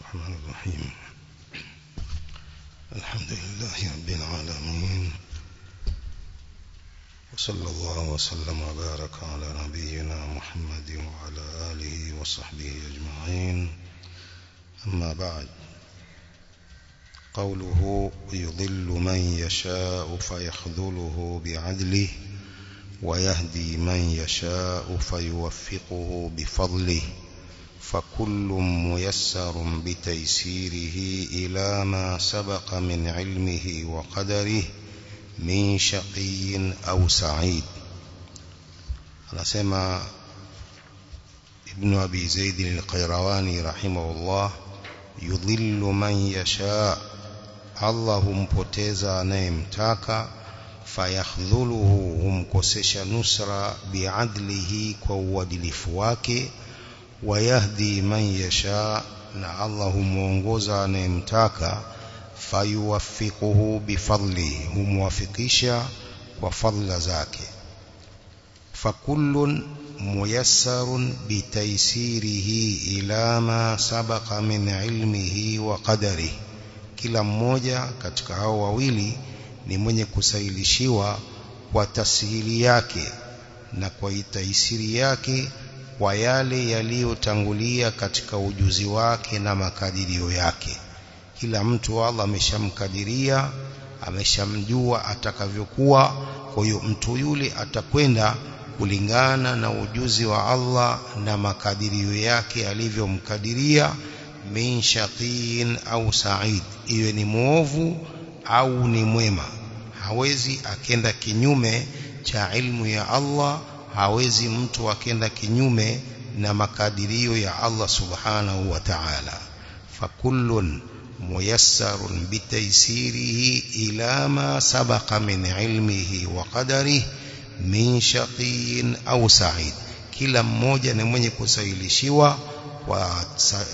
الرحمن الرحيم. الحمد لله رب العالمين. وصلى الله وسلم وبارك على نبينا محمد وعلى آله وصحبه أجمعين. أما بعد. قوله يضل من يشاء فيخذله بعدله ويهدي من يشاء فيوفقه بفضله. فكل ميسر بتيسيره إلى ما سبق من علمه وقدره من شقي أو سعيد. على رسم ابن أبي زيد القيرواني رحمه الله يضل من يشاء الله مبتزا نيمتاكا فيخذله هم كسش نسرا بعدله كوادلفواكي كو wayahdi man yasha na Allah humuongoza anayemtaka. Fayuwaffiquhu bifadlihi humuwafikisha kwa fadla zake. Fakullun muyassarun bitaysirihi ila ma sabaqa min ilmihi wa qadarihi. Kila mmoja katika hao wawili ni mwenye kusailishiwa kwa tasihili yake na kwa itaisiri yake kwa yale yaliyotangulia katika ujuzi wake na makadirio yake. Kila mtu Allah ameshamkadiria ameshamjua atakavyokuwa. Kwa hiyo mtu yule atakwenda kulingana na ujuzi wa Allah na makadirio yake alivyomkadiria min shaqiin au sa'id. Iwe ni muovu au ni mwema. Hawezi akenda kinyume cha ilmu ya Allah hawezi mtu akenda kinyume na makadirio ya Allah subhanahu wa ta'ala. Fakullun muyassarun bitaysirihi ila ma sabaqa min ilmihi wa qadarihi min shaqiyin au sa'id. Kila mmoja ni mwenye kusahilishiwa kwa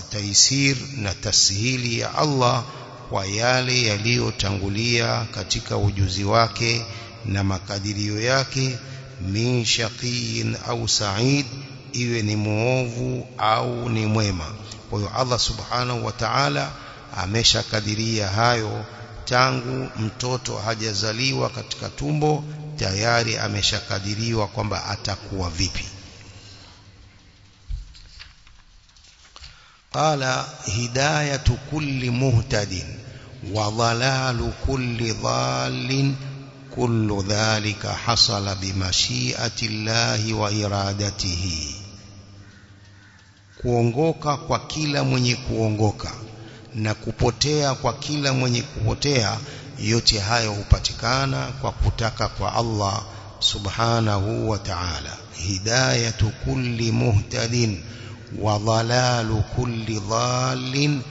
taisir na tasihili ya Allah kwa yale yaliyotangulia katika ujuzi wake na makadirio yake min shaqiyin au sa'id iwe ni muovu au ni mwema kwa hiyo Allah subhanahu wa ta'ala ameshakadiria hayo tangu mtoto hajazaliwa katika tumbo tayari ameshakadiriwa kwamba atakuwa vipi قال هداية كل مهتد وضلال كل ضال كل ذلك حصل بمشيئة الله وإرادته kuongoka kwa kila mwenye kuongoka na kupotea kwa kila mwenye kupotea yote hayo hupatikana kwa kutaka kwa Allah subhanahu wa ta'ala hidayatu kulli muhtadin وضلال كل ضال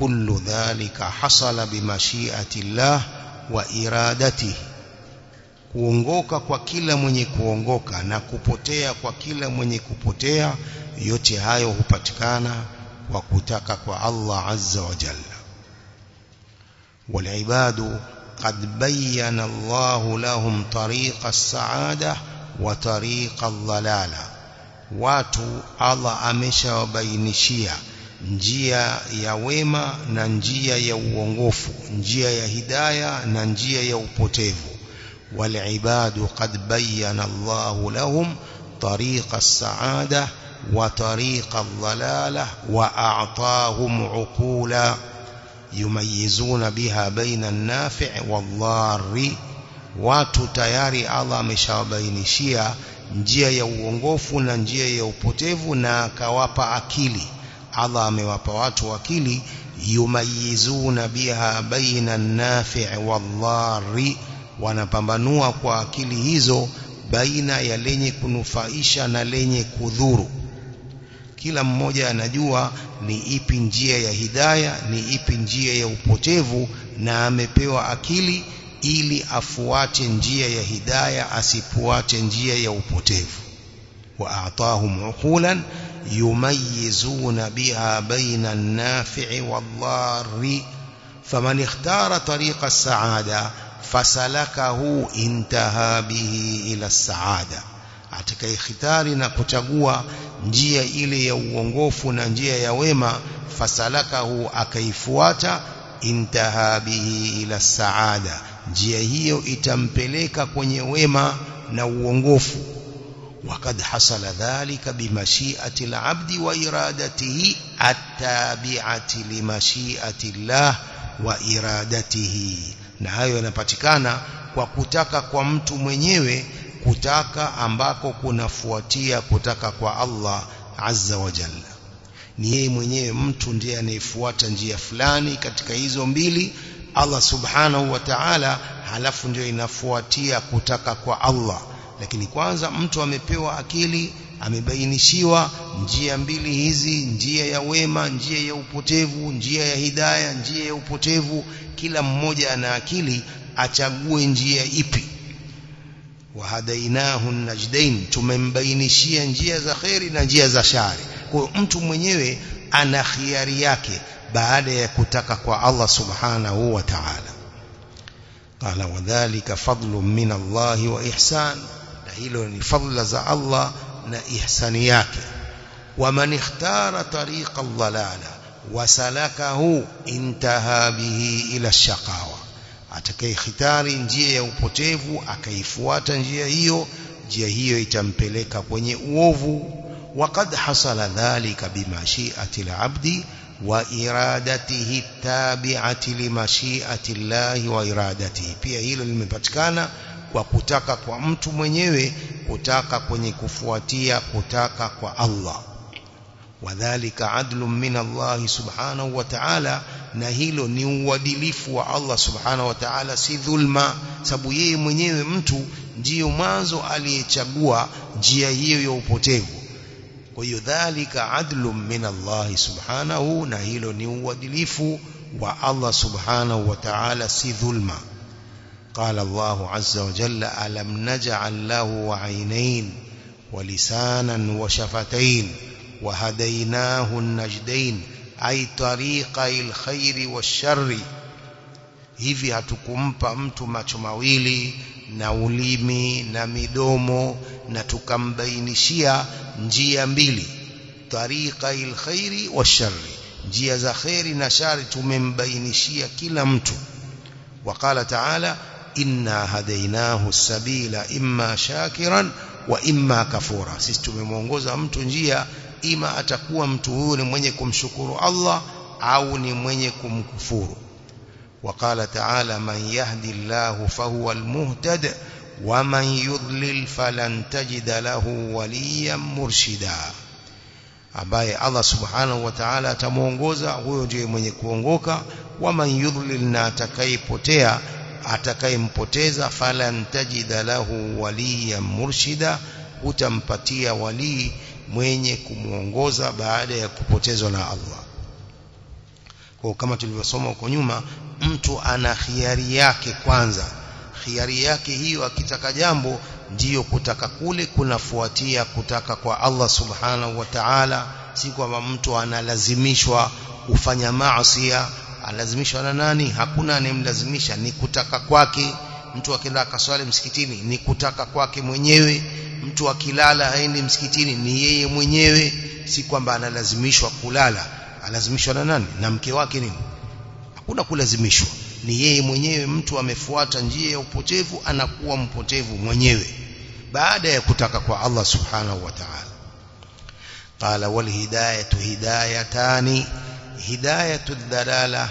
كل ذلك حصل بمشيئة الله وإرادته kuongoka kwa kila mwenye kuongoka na kupotea kwa kila mwenye kupotea yote hayo hupatikana kwa kutaka kwa Allah azza wa jalla walibadu qad bayyana Allah lahum tariqa as-sa'ada wa tariqa ad-dhalala watu Allah ameshawabainishia njia ya wema na njia ya uongofu njia ya hidaya na njia ya upotevu والعباد قد بين الله لهم طريق السعادة وطريق الضلالة وأعطاهم عقولا يميزون بها بين النافع والضار. وتتياري الله مشابين شيا نجية يوغوف نجية يوبتف ناكواب أكيلي الله موابوات أكيلي يميزون بها بين النافع والضار والضار wanapambanua kwa akili hizo baina ya lenye kunufaisha na lenye kudhuru kila mmoja anajua ni ipi njia ya hidaya ni ipi njia ya upotevu na amepewa akili ili afuate njia ya hidaya asifuate njia ya upotevu atahum uqulan yumayizuna biha baina an-nafi'i wad-dharri faman ikhtara tariqa as-sa'ada fasalakahu intaha bihi ila as-sa'ada atakayekhitari na kuchagua njia ile ya uongofu na njia ya wema fasalakahu akaifuata intaha bihi ila saada njia hiyo itampeleka kwenye wema na uongofu وقد حصل ذلك بمشيئة العبد وإرادته التابعة لمشيئة الله وإرادته na hayo yanapatikana kwa kutaka kwa mtu mwenyewe kutaka ambako kunafuatia kutaka kwa Allah azza wa jalla. Ni yeye mwenyewe mtu ndiye anayefuata njia fulani katika hizo mbili Allah subhanahu wa ta'ala halafu ndio inafuatia kutaka kwa Allah. Lakini kwanza mtu amepewa akili amebainishiwa njia mbili hizi njia ya wema njia ya upotevu njia ya hidaya njia ya upotevu. Kila mmoja ana akili achague njia ipi. Wahadainahu najdain tumembainishia njia za kheri na njia za shari. Kwa mtu mwenyewe ana khiari yake baada ya kutaka kwa Allah subhanahu wa ta'ala. Qala wadhālika fadlun min Allah wa ihsan. Na hilo ni fadla za Allah na ihsani yake waman ikhtara tariqa dhalala wasalakahu intaha bihi ila shaqawa atakayekhitari njia ya upotevu akaifuata njia hiyo njia hiyo itampeleka kwenye uovu وقد حصل ذلك بمشيئة العبد وإرادته التابعة لمشيئة الله وإرادته pia hilo limepatikana kwa kutaka kwa mtu mwenyewe kutaka kwenye kufuatia kutaka kwa Allah. Wadhālika adlun min Allah subhanahu wa ta'ala na hilo ni uadilifu wa Allah subhanahu wa ta'ala si dhulma sababu yeye mwenyewe mtu ndiyo mwanzo aliyechagua njia hiyo ya upotevu. Kwa hiyo dhalika adlun min Allah subhanahu na hilo ni uadilifu wa Allah subhanahu wa ta'ala si dhulma قال الله عز وجل ألم نجعل له عينين ولسانا وشفتين وهديناه النجدين أي طريقي الخير والشر hivi hatukumpa mtu macho mawili na ulimi na midomo na tukambainishia njia mbili tariqa alkhairi washarri njia za khairi na shari tumembainishia kila mtu وقال تعالى إنا هديناه السبيل إما شاكرا وإما كفورا sisi tumemwongoza mtu njia ima atakuwa mtu huyo ni mwenye kumshukuru Allah au ni mwenye kumkufuru وقال تعالى من يهدي الله فهو المهتد ومن يضلل فلن تجد له وليا مرشدا ambaye Allah subhanahu wa ta'ala atamuongoza huyo ndiye mwenye kuongoka waman yudlil na atakayepotea atakayempoteza falan tajida lahu waliyan murshida utampatia walii mwenye kumuongoza baada ya kupotezwa na Allah. Kwa kama tulivyosoma huko nyuma mtu ana khiari yake kwanza. Khiari yake hiyo akitaka jambo ndiyo kutaka kule kunafuatia kutaka kwa Allah subhanahu wa ta'ala. Si kwamba mtu analazimishwa kufanya maasi analazimishwa na nani? Hakuna anemlazimisha ni kutaka kwake. Mtu akilala akaswali msikitini ni kutaka kwake mwenyewe. Mtu akilala haendi msikitini ni yeye mwenyewe. Si kwamba analazimishwa kulala. Alazimishwa na nani? Na mke wake nini hakuna kulazimishwa. Ni yeye mwenyewe. Mtu amefuata njia ya upotevu anakuwa mpotevu mwenyewe. Baada ya kutaka kwa Allah subhanahu wa ta'ala. Qala wal hidayatu hidayatani hidayatu ad-dalala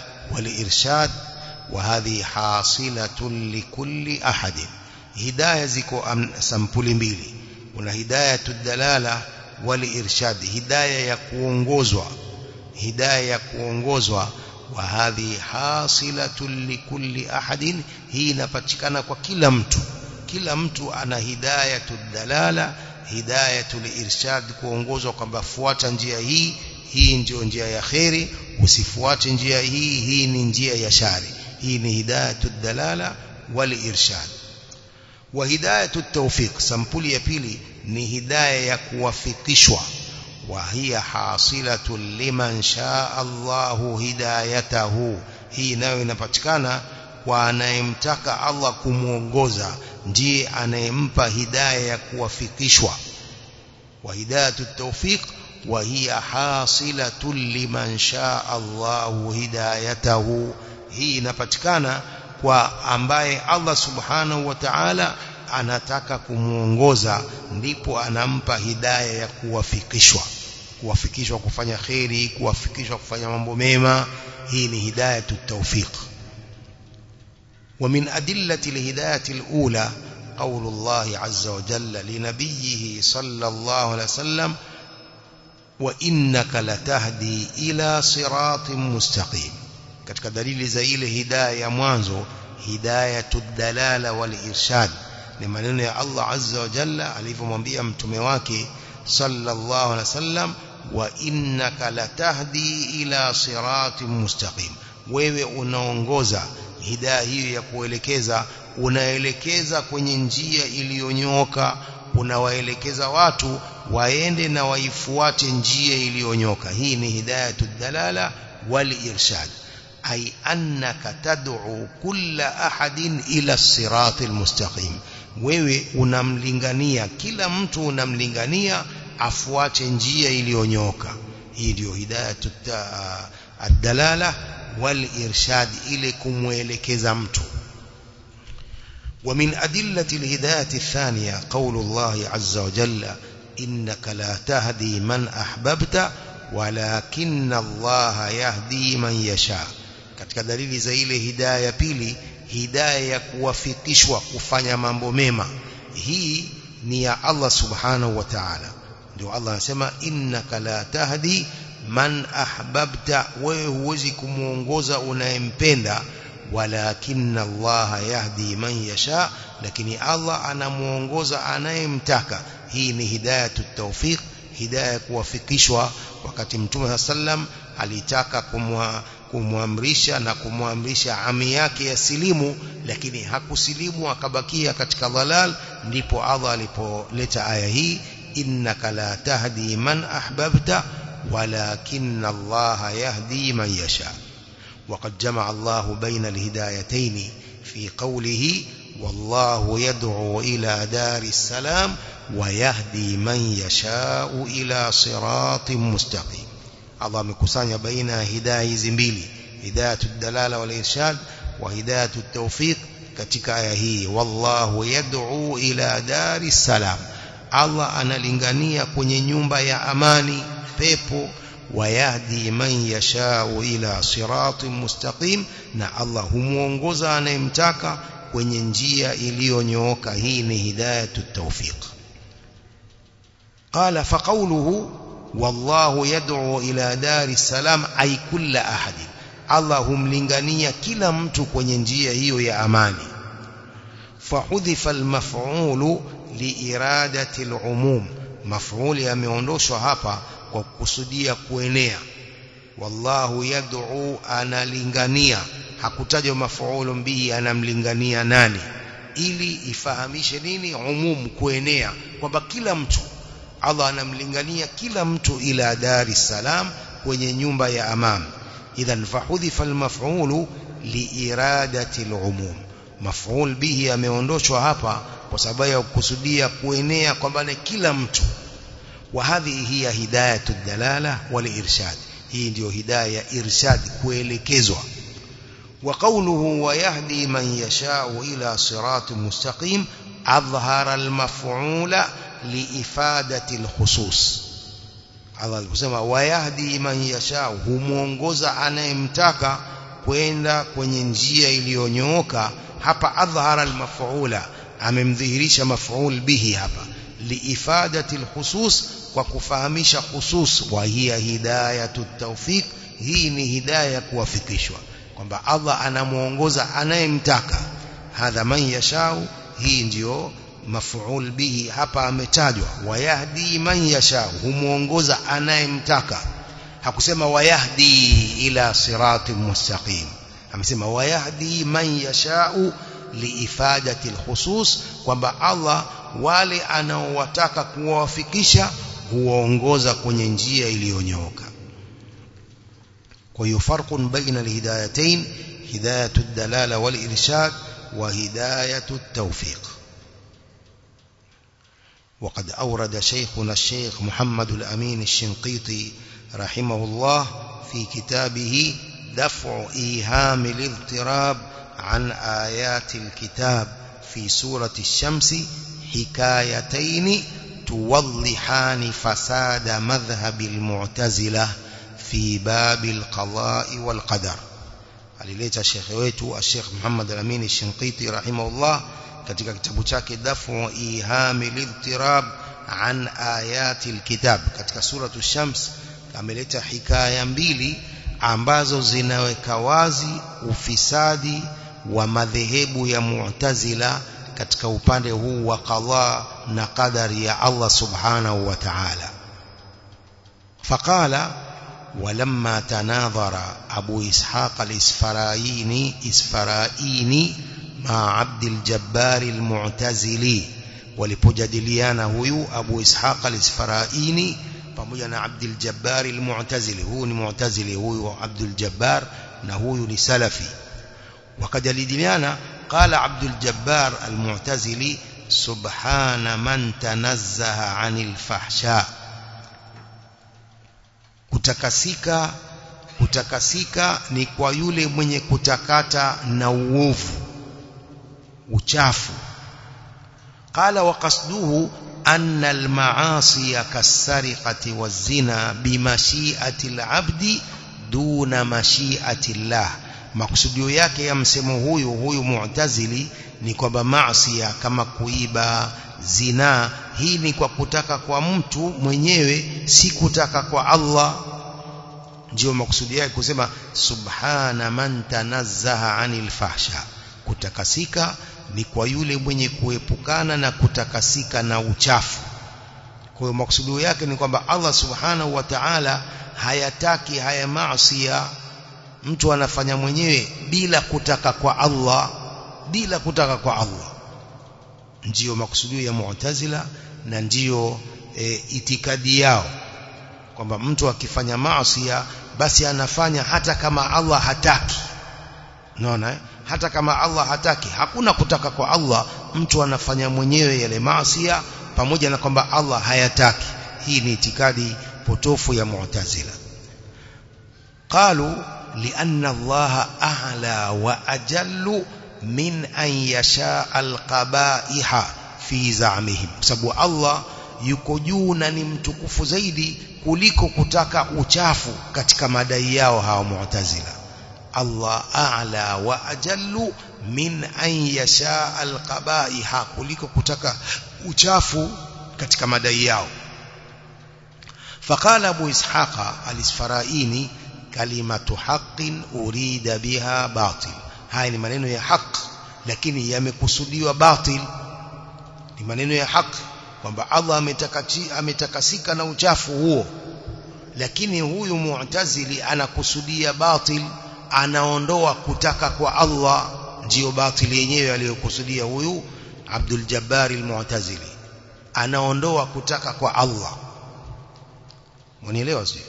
likulli ahad hidayah ziko sampuli mbili kuna hidayatu ad-dalala wal irshad hidayah ya kuongozwa hidayah ya kuongozwa wa hadhi hasilatun likulli ahadin hii inapatikana kwa kila mtu kila mtu ana hidayatu dalala hidayatu irshad kuongozwa kwamba fuata njia hii hii ndio njia ya khairi usifuate njia hii hii ni njia ya shari hii ni hidayatu dalala wal irshad wa hidayatu tawfiq sampuli ya pili ni hidayah ya kuwafikishwa وهي حاصلة لمن شاء الله هدايته hii nayo inapatikana kwa anayemtaka Allah kumuongoza ndiye anayempa hidayah ya kuwafikishwa وهداية التوفيق وهي حاصلة لمن شاء الله هدايته hii inapatikana kwa ambaye Allah subhanahu wa ta'ala anataka kumuongoza ndipo anampa hidayah ya kuwafikishwa kuwafikishwa kufanya kheri kuwafikishwa kufanya mambo mema hii ni hidayah tawfiq ومن أدلة الهداية الأولى قول الله عز وجل لنبيه صلى الله عليه وسلم وإنك لتهدي إلى صراط مستقيم. كتك دليل زيل هداية موانزو هداية الدلالة والإرشاد لما يا الله عز وجل عليه ومنبيا تميواكي صلى الله عليه وسلم وإنك لتهدي إلى صراط مستقيم ويوي unaongoza hidaya hiyo ya kuelekeza unaelekeza kwenye njia iliyonyooka unawaelekeza waende na waifuate njia iliyonyoka hii ni hidayatud dalala wal irshad أي أنك تدعو كل أحد إلى الصراط المستقيم wewe unamlingania kila mtu unamlingania afuate njia iliyonyoka hii ndio hidayatu ad-dalala wal irshad ile kumwelekeza mtu ومن أدلة الهداية الثانية قول الله عز وجل إنك لا تهدي من أحببت ولكن الله يهدي من يشاء katika dalili za ile hidayah ya pili hidayah ya kuwafikishwa kufanya mambo mema hii ni ya Allah subhanahu wa ta'ala ndio Allah anasema innaka la tahdi man ahbabta wewe huwezi kumuongoza unayempenda walakinna Allah yahdi man yasha lakini Allah anamuongoza anayemtaka hii ni hidayatu tawfiq hidayah kuwafikishwa wakati mtume sallam alitaka kumwa kumwamrisha na kumwamrisha ami yake ya silimu lakini hakusilimu akabakia katika dhalal ndipo Allah alipoleta aya hii innaka la tahdi man ahbabta walakinna Allah yahdi man yasha وقد جمع الله بين الهدايتين في قوله والله يدعو إلى دار السلام ويهدي من يشاء إلى صراط مستقيم. أعظم كسانيا بين هداية زنبيلي هداية الدلالة والإرشاد وهداية التوفيق كتك هي والله يدعو إلى دار السلام الله أنا لنغنية كن ينبى يا أماني بيبو ويهدي من يشاء إلى صراط مستقيم نا الله هم ونغزان امتاكا kwenye njia iliyonyooka hii ni hidayatut tawfiq qala faqawluhu والله يدعو إلى دار السلام أي كل أحد الله humlingania kila mtu kwenye njia hiyo ya amani فحذف المفعول لإرادة العموم مفعول yameondoshwa hapa kwa kukusudia kuenea wallahu yad'u analingania hakutajwa mafuulu bihi anamlingania nani. Ili ifahamishe nini? Umum kuenea. Kwamba kila mtu Allah anamlingania kila mtu ila dari salam kwenye nyumba ya amam idhan fahudhifa almaf'ulu liiradati alumum. Maf'ul bihi ameondoshwa hapa kwa sababu ya kukusudia kuenea kwamba ni kila mtu. Wa hadhihi hiya hidayatu dalala wal irshad hii ndiyo hidayah irshad kuelekezwa وقوله ويهدي من يشاء إلى صراط مستقيم أظهر المفعول لإفادة الخصوص. هذا المسمى ويهدي من يشاء هم ونغوز عن امتاك كويندا كوينجيا إليونيوكا هبا أظهر المفعول أمم ذهريش مفعول به هبا لإفادة الخصوص وكفهمش خصوص. وهي هداية التوفيق هي هداية وفكشوك kwamba Allah anamuongoza anayemtaka hadha man yashau hii ndiyo mafuul bihi hapa ametajwa wayahdi man yasha humuongoza anayemtaka hakusema wayahdi ila siratin mustaqim amesema wayahdi man yashau liifadati alkhusus kwamba Allah wale anaowataka kuwafikisha huwaongoza kwenye njia iliyonyooka baina alhidayatain hidayatu ad-dalala wal irshad wa hidayatu at-tawfiq وقد أورد شيخنا الشيخ محمد الأمين الشنقيطي رحمه الله في كتابه دفع إيهام الاضطراب عن آيات الكتاب في سورة الشمس حكايتين توضحان فساد مذهب المعتزلة. في باب القضاء والقدر. عليه الشيخ ويتو الشيخ محمد الأمين الشنقيطي رحمه الله كتك تبتك دفع إيهام الاضطراب عن آيات الكتاب كتك سورة الشمس كاملت حكاية مبيلي عمبازو زنو كوازي وفسادي ومذهب يمعتزل كتك هو وقضاء نقدر يا الله سبحانه وتعالى فقال ولما تناظر أبو إسحاق الإسفرائيني إسفرائيني مع عبد الجبار المعتزلي ولبجدليان هو أبو إسحاق الإسفرائيني فمجن عبد الجبار المعتزلي هو المعتزلي هو عبد الجبار نهو لسلفي. وقد لدليان قال عبد الجبار المعتزلي سبحان من تنزه عن الفحشاء. Kutakasika kutakasika ni kwa yule mwenye kutakata na uovu uchafu. Qala wa qasduhu anna al-ma'asi kas-sariqati waz-zina bimashi'ati al-'abdi duna mashi'ati Allah. Makusudio yake ya msemo huyu huyu mu'tazili ni kwamba maasi kama kuiba zina hii ni kwa kutaka kwa mtu mwenyewe si kutaka kwa Allah. Ndio makusudi yake kusema subhana man tanazzaha anil fahsha. Kutakasika ni kwa yule mwenye kuepukana na kutakasika na uchafu. Kwa hiyo makusudi yake ni kwamba Allah subhanahu wa ta'ala hayataki haya maasi mtu anafanya mwenyewe bila kutaka kwa Allah bila kutaka kwa Allah ndio makusudio ya mu'tazila na ndiyo e, itikadi yao. Kwamba mtu akifanya maasi basi anafanya hata kama Allah hataki. Unaona eh? hata kama Allah hataki hakuna kutaka kwa Allah mtu anafanya mwenyewe yale maasi pamoja na kwamba Allah hayataki. Hii ni itikadi potofu ya mu'tazila. Qalu lianna Allah ahla wa ajallu من أن يشاء القبائح في زعمهم sababu Allah yuko juu na ni mtukufu zaidi kuliko kutaka uchafu katika madai yao hawa mu'tazila Allah a'la wa ajallu min an yasha alqabaiha kuliko kutaka uchafu katika madai yao فقال ابو اسحاق الاسفرائيني كلمه حق اريد بها باطل haya ni maneno ya haq lakini yamekusudiwa batil. Ni maneno ya haq kwamba Allah ametakati ametakasika na uchafu huo. Lakini huyu mu'tazili anakusudia batil anaondoa kutaka kwa Allah ndiyo batil yenyewe aliyokusudia huyu Abdul Jabbar al-Mu'tazili. Anaondoa kutaka kwa Allah. Mnielewa sio?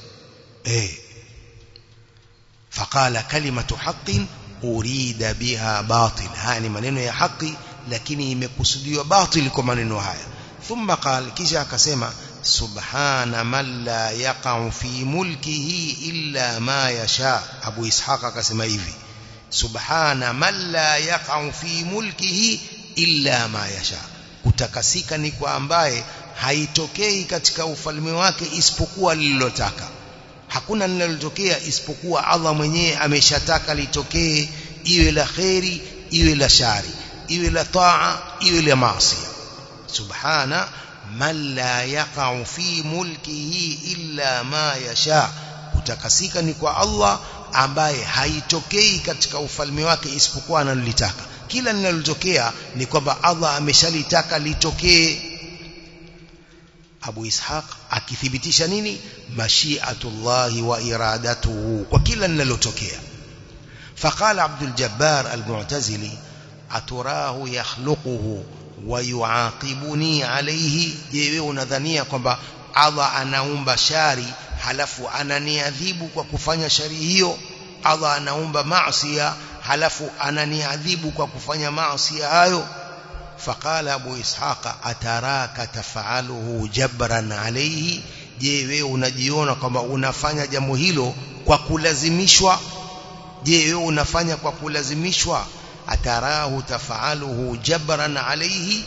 Eh. فقال كلمة haqqin haya ni maneno ya haki lakini imekusudiwa batil kwa maneno haya thumma qala kisha akasema subhana man la yaqa'u fi mulkihi illa ma yasha abu ishaq akasema hivi subhana man la yaqa'u fi mulkihi illa ma yasha kutakasika ni kwa ambaye haitokei katika ufalme wake isipokuwa lililotaka hakuna linalotokea isipokuwa Allah mwenyewe ameshataka litokee iwe la kheri iwe la shari iwe la taa iwe la maasi subhana man la yaqa'u fi mulkihi illa ma yasha kutakasika ni kwa Allah ambaye haitokei katika ufalme wake isipokuwa analolitaka kila linalotokea ni kwamba Allah ameshalitaka litokee Abu Ishaq akithibitisha nini mashiatullah wa iradatuhu kwa kila linalotokea faqala Abdul Jabbar al-Mu'tazili aturahu yakhluquhu wa yuaqibuni alayhi je wewe unadhania kwamba Allah anaumba shari halafu ananiadhibu kwa kufanya shari hiyo Allah anaumba maasi halafu ananiadhibu kwa kufanya maasi hayo فقال أبو إسحاق أتراك تفعله جبرا عليه jabran alayhi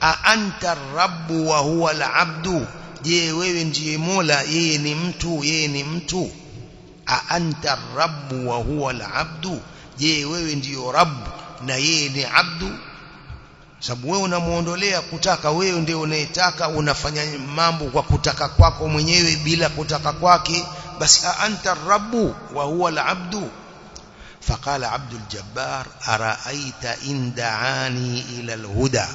a anta rabbu wa huwa al-abdu je wewe ndiye mola yeye ni mtu yeye ni mtu a anta rabbu wa huwa al-abdu je wewe ndiyo rabb na yeye ni abdu sababu wewe unamuondolea kutaka wewe ndio unayetaka unafanya mambo kwa kutaka kwako mwenyewe bila kutaka kwake basi anta rabbu wa huwa al-abdu فقال عبد الجبار أرأيت إن دعاني إلى الهدى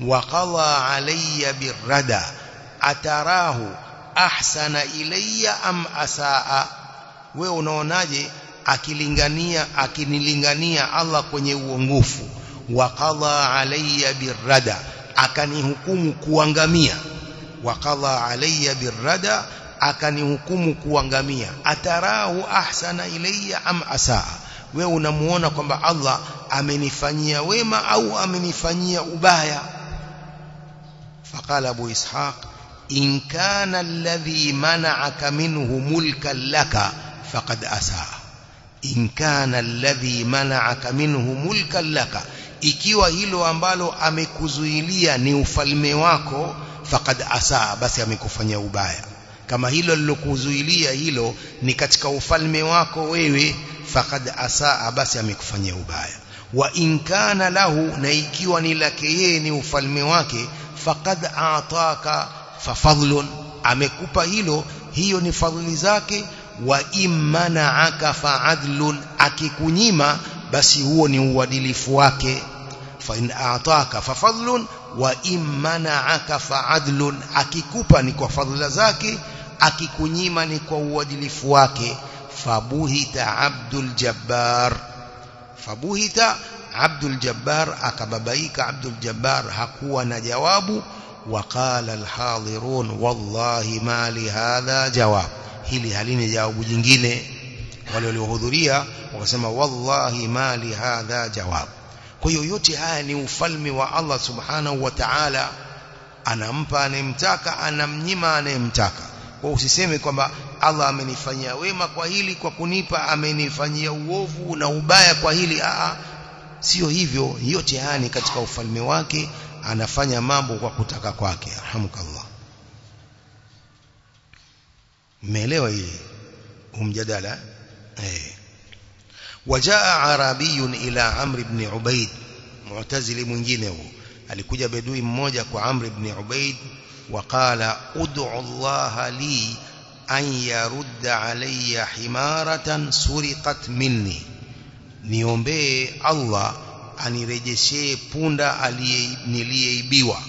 وقضى علي بالردى أتراه أحسن إلي أم أساء wewe unaonaje akilingania akinilingania Allah kwenye uongofu وقضى علي بالردى أكني هكم كوانغاميا وقضى علي بالردى أكني هكم كوانغاميا أتراه أحسن إلي أم أساء ونموانا كما الله أمني فنيا ويما أو أمني فنيا أبايا فقال أبو إسحاق إن كان الذي منعك منه ملكا لك فقد أساءه in kana alladhi mana'aka minhu mulkan laka ikiwa hilo ambalo amekuzuilia ni ufalme wako faqad asaa basi amekufanyia ubaya. Kama hilo lilokuzuilia hilo ni katika ufalme wako wewe faqad asaa basi amekufanyia ubaya. Wa in kana lahu na ikiwa ni lake yeye ni ufalme wake faqad ataka fa fadlun amekupa hilo hiyo ni fadhili zake wa immana'aka fa'adlun akikunyima basi huo ni uadilifu wake fa in aataka fafadlun wa immana'aka fa'adlun akikupa ni kwa fadhila zake akikunyima ni kwa uadilifu wake fabuhita abdul jabbar fabuhita abdul jabbar akababaika abdul jabbar hakuwa na jawabu وقال الحاضرون والله ما لهذا جواب hili halini jawabu jingine. Wale waliohudhuria wakasema wallahi mali hadha jawab. Kwa hiyo yote haya ni ufalme wa Allah subhanahu wa ta'ala. Anampa anayemtaka anamnyima anayemtaka kwa usiseme kwamba Allah amenifanyia wema kwa hili kwa kunipa amenifanyia uovu na ubaya kwa hili. A sio hivyo. Yote haya ni katika ufalme wake. Anafanya mambo kwa kutaka kwake. Arhamukallah mmeelewa hii umjadala eh wajaa arabiyun ila amr ibn ubaid mu'tazili mwingine huo alikuja bedui mmoja kwa amr ibn ubaid وقال ادع الله لي أن يرد علي حمارة سرقت مني niombee Allah anirejeshee punda niliyeibiwa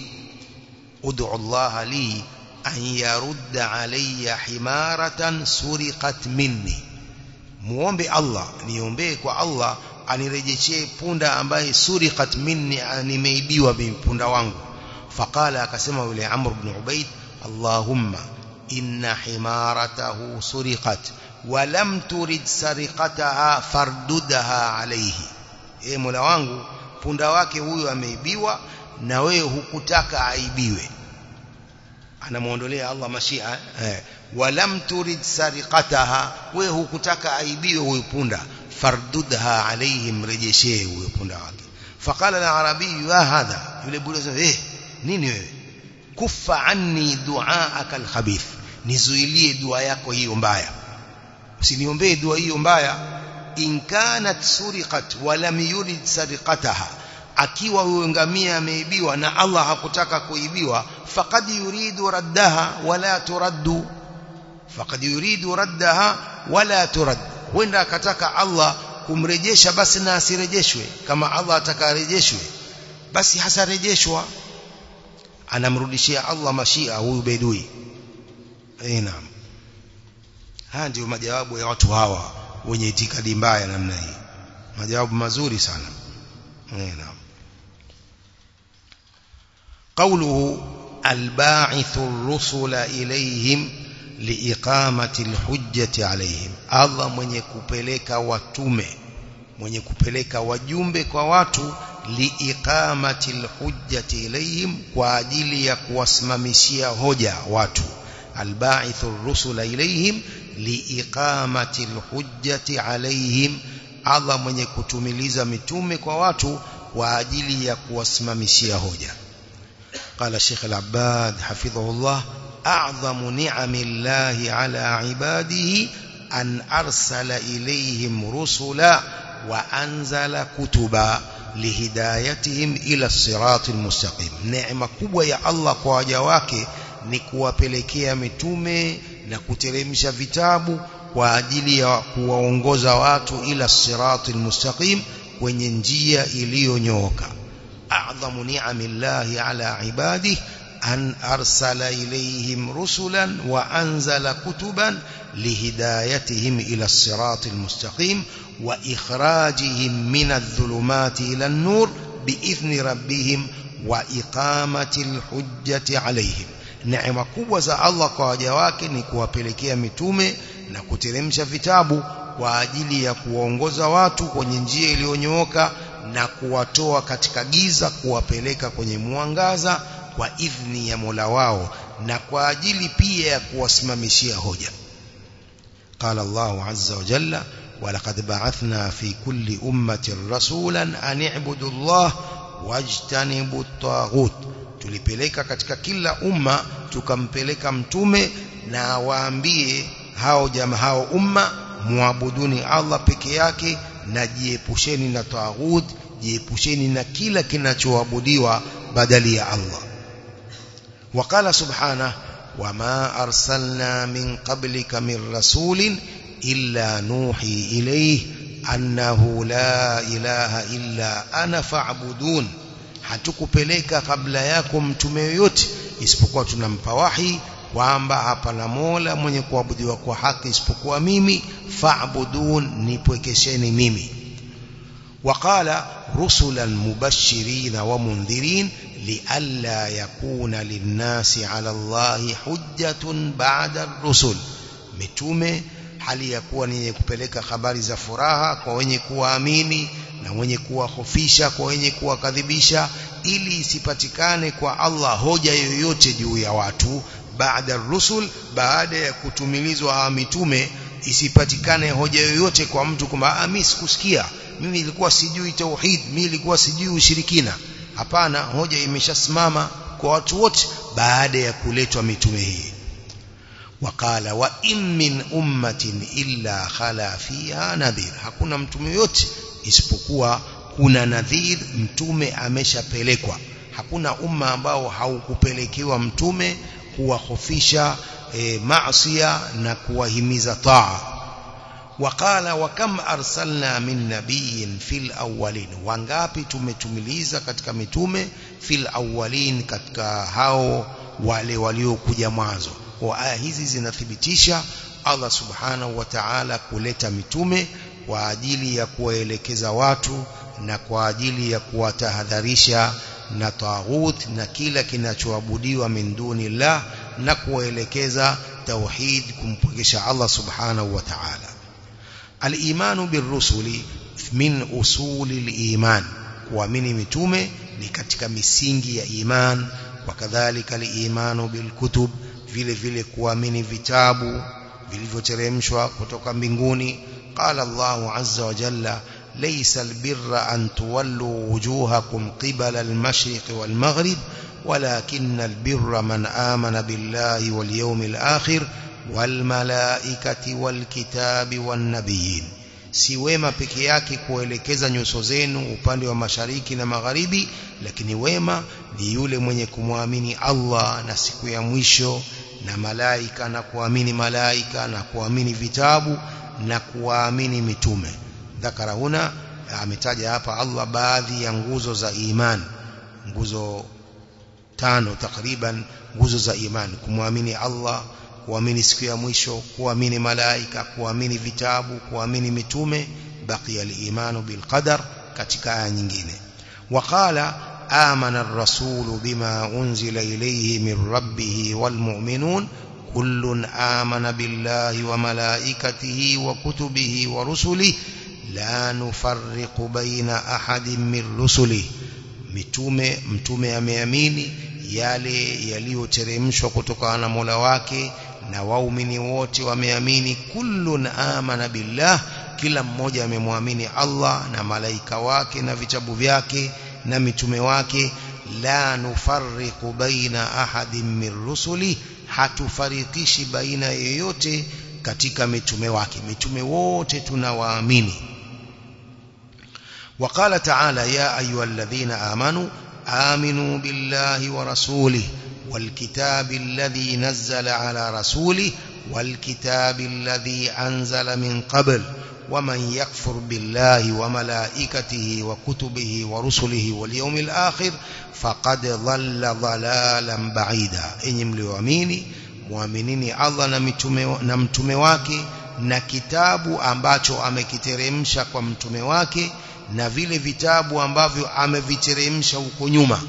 ud'u Allah li an yarudda alayya himaratan suriqat minni muombe Allah niombee kwa Allah anirejeshee punda ambaye suriqat minni nimeibiwa punda wangu faqala akasema yule Amr ibn Ubayd Allahumma inna himaratahu suriqat wa lam turid sariqataha fardudaha alayhi e Mola wangu punda wake huyo ameibiwa na wewe hukutaka aibiwe anamuondolea Allah mashia eh walam turid sariqataha wewe hukutaka aibiwe huyo punda fardudha alayhi mrejeshee huyo punda wake faqala al-arabi ya hadha yule bwana eh nini wewe kufa anni duaaka al-khabith nizuilie dua yako hiyo mbaya usiniombee dua hiyo mbaya in kanat suriqat wa lam yurid sariqataha akiwa huyo ngamia ameibiwa na Allah hakutaka kuibiwa faqad yuridu raddaha wala turaddu faqad yuridu raddaha wala turad wenda akataka Allah kumrejesha basi na asirejeshwe kama Allah atakarejeshwe basi hasarejeshwa anamrudishia Allah mashia huyu bedui eh naam haya ndio majawabu ya watu hawa wenye itikadi mbaya namna hii majawabu mazuri sana eh قوله الباعث الرسل إليهم لإقامة الحجة عليهم الله mwenye kupeleka watume mwenye kupeleka wajumbe kwa watu liiqamati alhujjati ilayhim kwa ajili ya kuwasimamishia hoja watu albaithu rusula ilayhim liiqamati alhujjati alayhim Allah mwenye kutumiliza mitume kwa watu kwa ajili ya kuwasimamishia hoja قال الشيخ العباد حفظه الله أعظم نعم الله على عباده أن أرسل إليهم رسلا وأنزل كتبا لهدايتهم إلى الصراط المستقيم. نعم كبوة يا الله كواجواك نكوى بلكيا متومي نكترمش فتاب وأدل يقوى وانقوزواته إلى الصراط المستقيم وننجي إليه نيوكا أعظم نعم الله على عباده أن أرسل إليهم رسلا وأنزل كتبا لهدايتهم إلى الصراط المستقيم وإخراجهم من الظلمات إلى النور بإذن ربهم وإقامة الحجة عليهم. نعم كوز الله كواجواك نكوى بلكي متومة نكترمش فتابه kwa ajili ya kuongoza watu kwenye njia iliyonyooka na kuwatoa katika giza kuwapeleka kwenye mwangaza kwa idhni ya Mola wao na kwa ajili pia ya kuwasimamishia hoja قال الله عز وجل ولقد بعثنا في كل أمة رسولا أن اعبدوا الله واجتنبوا الطاغوت tulipeleka katika kila umma tukampeleka mtume na waambie hao jamaa hao umma muabuduni Allah peke yake na jiepusheni na taghut jiepusheni na kila kinachoabudiwa badali ya Allah وقال سبحانه وما أرسلنا من قبلك من رسول إلا نوحي إليه أنه لا إله إلا أنا فاعبدون hatukupeleka kabla yako mtume yoyote isipokuwa tunampa wahi kwamba hapana mola mwenye kuabudiwa kwa haki isipokuwa mimi fa'budun nipwekesheni mimi وقال رسلا مبشرين ومنذرين لئلا يكون للناس على الله حجة بعد الرسل متومه hali ya kuwa ni kupeleka habari za furaha kwa wenye kuamini na wenye kuwahofisha kwa wenye kuwakadhibisha ili isipatikane kwa Allah hoja yoyote juu ya watu baada rusul baada ya kutumilizwa mitume isipatikane hoja yoyote kwa mtu kwamba ah mimi sikusikia mimi nilikuwa sijui tauhid mimi nilikuwa sijui ushirikina. Hapana hoja imeshasimama kwa watu wote baada ya kuletwa mitume hii. Waqala wa in min ummatin illa khala fiha nadhir. Hakuna mtume yote isipokuwa kuna nadhir mtume ameshapelekwa. Hakuna umma ambao haukupelekewa mtume kuwahofisha e, maasiya na kuwahimiza taa. Waqala wa kam arsalna min nabiyin fil awwalin? Wangapi tumetumiliza katika mitume fil awwalin katika hao wale waliokuja mwanzo? Kwa aya hizi zinathibitisha Allah subhanahu wa ta'ala kuleta mitume kwa ajili ya kuwaelekeza watu na kwa ajili ya kuwatahadharisha na taghut na kila kinachoabudiwa min dunillah na kuwaelekeza tauhid kumpokesha Allah subhanahu wa ta'ala al-imanu birrusuli min usuli al-iman kuamini mitume ni katika misingi ya iman wakadhalika al-imanu bil kutub vile vile kuamini vitabu vilivyoteremshwa kutoka mbinguni qala Allahu azza wa jalla laysa albirra an tuwallu wujuhakum qibala almashriq walmaghrib ولكن البر من آمن بالله واليوم الآخر والملائكة والكتاب والنبيين wa mashariki na magharibi lakini wema ni yule mwenye kumwamini Allah na siku ya mwisho na malaika na kuamini malaika na kuamini vitabu na kuamini mitume dhakara huna ametaja hapa Allah baadhi ya nguzo za iman nguzo tano takriban nguzo za iman kumwamini Allah kuamini siku ya mwisho kuamini malaika kuamini vitabu kuamini mitume baqiya al-imanu bil qadar katika aya nyingine waqala آمن الرسول بما أنزل إليه من ربه والمؤمنون كل آمن بالله وملائكته وكتبه ورسله la nufarriqu baina ahadin min rusuli. Mitume mtume ameamini yale yaliyoteremshwa kutokana na Mola wake na waumini wote wameamini. Kullun amana billah kila mmoja amemwamini Allah na malaika wake na vitabu vyake na mitume wake. La nufarriqu baina ahadin min rusuli hatufarikishi baina yoyote katika mitume wake. Mitume wote tunawaamini وقال تعالى يا أيها الذين آمنوا آمنوا بالله ورسوله والكتاب الذي نزل على رسوله والكتاب الذي أنزل من قبل ومن يكفر بالله وملائكته وكتبه ورسله واليوم الآخر فقد ضل ضلالا بعيدا. إني مليواميني muaminini Allah na mitume na mtume wake na na vile vitabu ambavyo ameviteremsha huko nyuma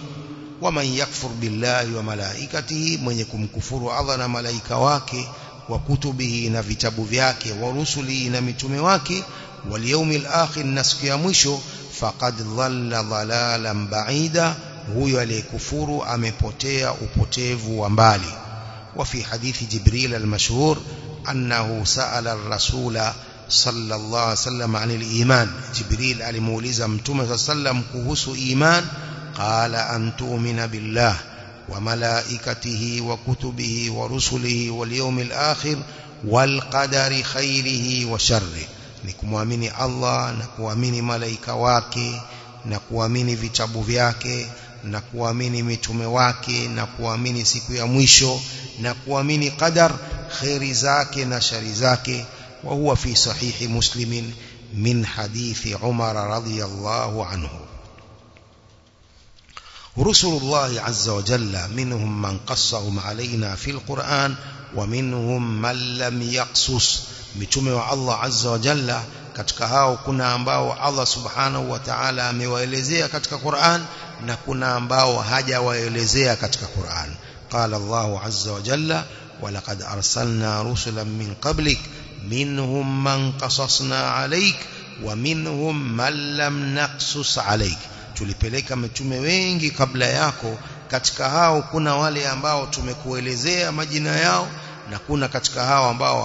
waman yakfur billahi wa malaikatihi mwenye kumkufuru Allah na malaika wake wa kutubihi na vitabu vyake wa rusulihi na mitume wake wal yawmil akhir na ya mwisho faqad dhalla dhalalan ba'ida huyo aliyekufuru amepotea upotevu wa mbali وفي حديث جبريل المشهور أنه سأل الرسول صلى الله عليه وسلم عن الإيمان جبريل علي موليزا متومس سلم كهس إيمان قال أن تؤمن بالله وملائكته وكتبه ورسله واليوم الآخر والقدر خيره وشره ni kuamini الله ni kuamini ملائكة wake ni kuamini vitabu vyake ni kuamini mitume wake ni kuamini siku ya mwisho ni kuamini قدر kheri zake na shari zake وهو في صحيح مسلم min hadithi Umar radhiyallahu anhu رسل الله عز وجل منهم من قصهم علينا في القرآن ومنهم من لم يقصص mitume wa Allah azza wa jalla katika hao kuna ambao Allah subhanahu wa ta'ala amewaelezea katika Qur'an na kuna ambao hajawaelezea katika Qur'an qala Allah azza wa jalla walaqad arsalna rusulan min qablik منهم من قصصنا عليك ومنهم من لم نقصص عليك. Tulipeleka mtume wengi kabla yako. Katika hao kuna wale ambao tumekuelezea majina yao na kuna katika hao ambao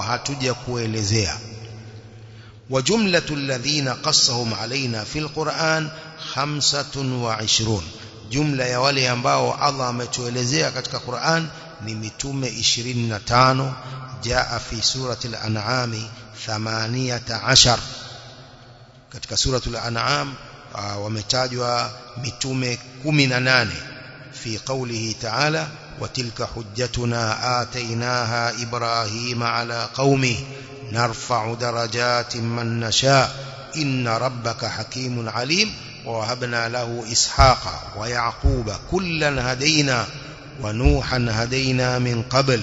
وجملة الذين قصهم علينا في القرآن خمسة وعشرون جملة يا ولي أنباء الله ما تولزيها كتك القرآن نمتوم إشرين نتانو jaa fi surati al-an'am 18 katika suratul an'am wametajwa mitume 18 في قوله تعالى وتلك حجتنا آتيناها إبراهيم على قومه نرفع درجات من نشاء إن ربك حكيم عليم ووهبنا له إسحاق ويعقوب كلا هدينا ونوحا هدينا من قبل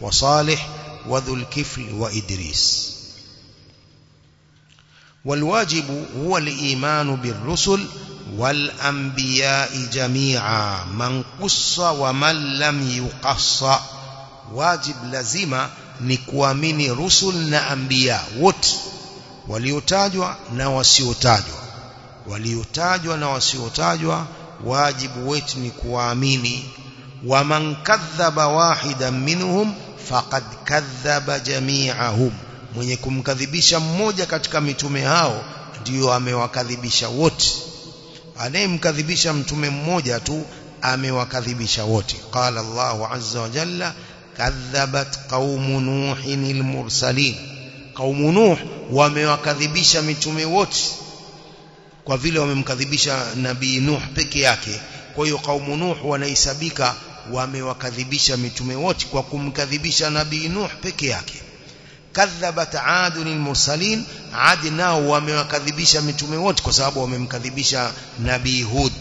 وصالح وذو الكفل وإدريس. والواجب هو الإيمان بالرسل والأنبياء جميعا من قص ومن لم يقص. واجب لزيمة نكوامين رسل نأنبياء وط وليتاجوا نواسيوتاجوا وليتاجوا نواسيوتاجوا واجب ويت نكوامين ومن كذب واحدا منهم faqad kadhaba jami'ahum. Mwenye kumkadhibisha mmoja katika mitume hao ndio amewakadhibisha wote. Anayemkadhibisha mtume mmoja tu amewakadhibisha wote. Qala Allahu azza wa jalla kadhabat qaumu nuhin almursalin. Qaumu nuh wamewakadhibisha mitume wote kwa vile wamemkadhibisha nabii nuh peke yake. Kwa hiyo qaumu nuh wanahesabika wamewakadhibisha mitume wote kwa kumkadhibisha nabii nuh peke yake kadhabat adun almursalin ad nao wamewakadhibisha mitume wote kwa sababu wamemkadhibisha nabii hud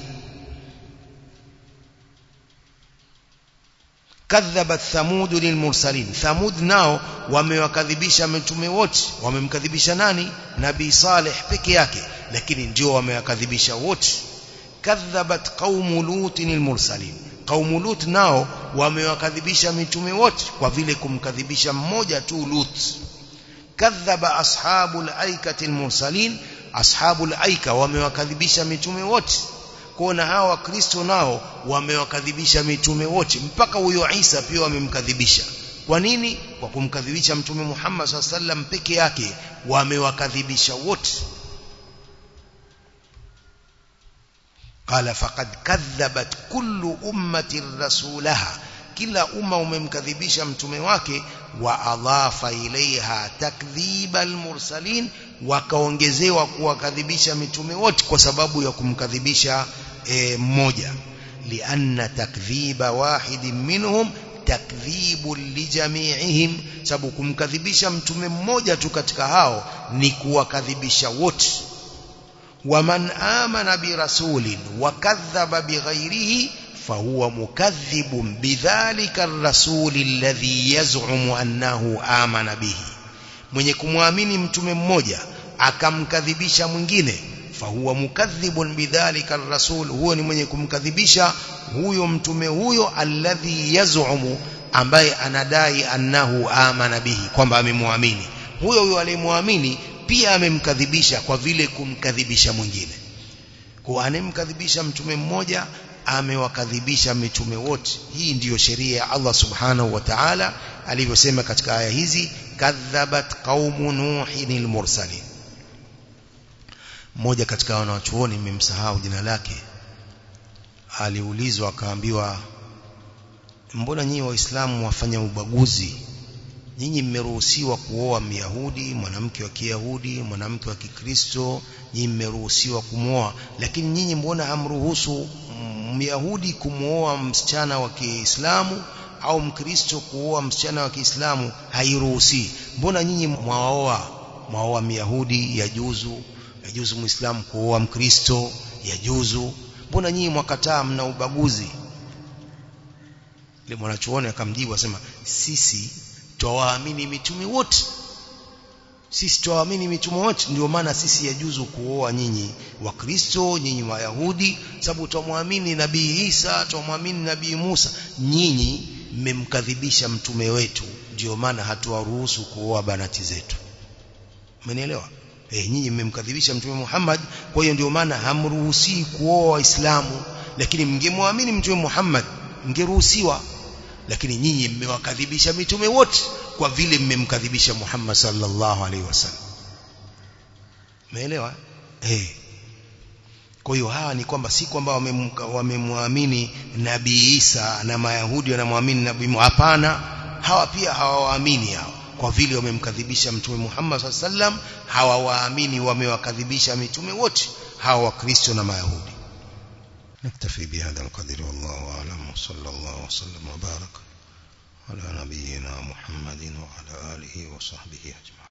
kadhabat thamud lilmursalin thamud nao wamewakadhibisha mitume wote wamemkadhibisha nani nabii saleh peke yake lakini ndio wamewakadhibisha wote kadhabat qaumu lut lilmursalin qaumu lut nao wamewakadhibisha mitume wote kwa vile kumkadhibisha mmoja tu lut. Kadhaba ashabul aikati almursalin ashabul aika wamewakadhibisha mitume wote. Kuona hawa wakristo nao wamewakadhibisha mitume wote mpaka huyo Isa pia wamemkadhibisha. Kwa nini? Kwa kumkadhibisha mtume Muhammad sallam peke yake wamewakadhibisha wote قال فقد كذبت كل أمة رسولها. كلا أمة ومم كذبيشة متموكي وأضاف إليها تكذيب المرسلين وكونجزي وكوكذبشا متموكي وسبب يكم كذبشا موجا لأن تكذيب واحد منهم تكذيب لجميعهم. سبكم كذبشا متموكي تكتكهاو نكوكذبشا وكوكذبشا waman amana birasulin wakadhaba bighairihi فهو مكذب بذلك الرسول الذي يزعم أنه آمن به mwenye kumwamini mtume mmoja akamkadhibisha mwingine fahuwa mukadhibun bidhalika ar-rasul huyo ni mwenye kumkadhibisha huyo mtume huyo alladhi yazumu ambaye anadai annahu amana bihi kwamba amemwamini huyo huyo aliyemwamini pia amemkadhibisha kwa vile kumkadhibisha mwingine. Kwa anemkadhibisha mtume mmoja amewakadhibisha mitume wote. Hii ndiyo sheria ya Allah subhanahu wa ta'ala alivyosema katika aya hizi kadhabat qaumu nuhin almursalin mmoja katika wanawachuoni mmemsahau jina lake aliulizwa akaambiwa mbona nyinyi waislamu wafanya ubaguzi nyinyi mmeruhusiwa kuoa myahudi mwanamke wa kiyahudi mwanamke wa kikristo. Nyinyi mmeruhusiwa kumwoa lakini nyinyi mbona hamruhusu myahudi kumwoa msichana wa Kiislamu au mkristo kuoa msichana wa Kiislamu? Hairuhusi. Mbona nyinyi mwaoa? Mwaoa myahudi yajuzu yajuzu muislamu kuoa mkristo yajuzu. Mbona nyinyi mwakataa mna ubaguzi? Ile mwanachuoni akamjibu asema sisi twawaamini mitume wote. Sisi twaamini mitume wote. Ndio maana sisi yajuzu kuoa nyinyi wakristo nyinyi wayahudi sababu twamwamini nabii Isa twamwamini nabii Musa. Nyinyi mmemkadhibisha mtume wetu. Ndio maana hatuwaruhusu kuoa banati zetu. Umenielewa? Eh nyinyi mmemkadhibisha mtume Muhammad. Kwa hiyo ndio maana hamruhusi kuoa waislamu. Lakini mngemwamini mtume Muhammad mngeruhusiwa lakini nyinyi mmewakadhibisha mitume wote kwa vile mmemkadhibisha Muhammad sallallahu alaihi wasallam. Umeelewa? Eh. Kwa hiyo hawa ni kwamba si kwamba wamemwamini nabii Isa na mayahudi wanamwamini nabii hapana. Hawa pia hawawaamini hao. Kwa vile wamemkadhibisha mtume Muhammad sallallahu alaihi wasallam hawawaamini wamewakadhibisha mitume wote hawa wakristo na mayahudi نكتفي بهذا القدر والله أعلم. صلى الله وسلم وبارك على نبينا محمد وعلى آله وصحبه أجمعين.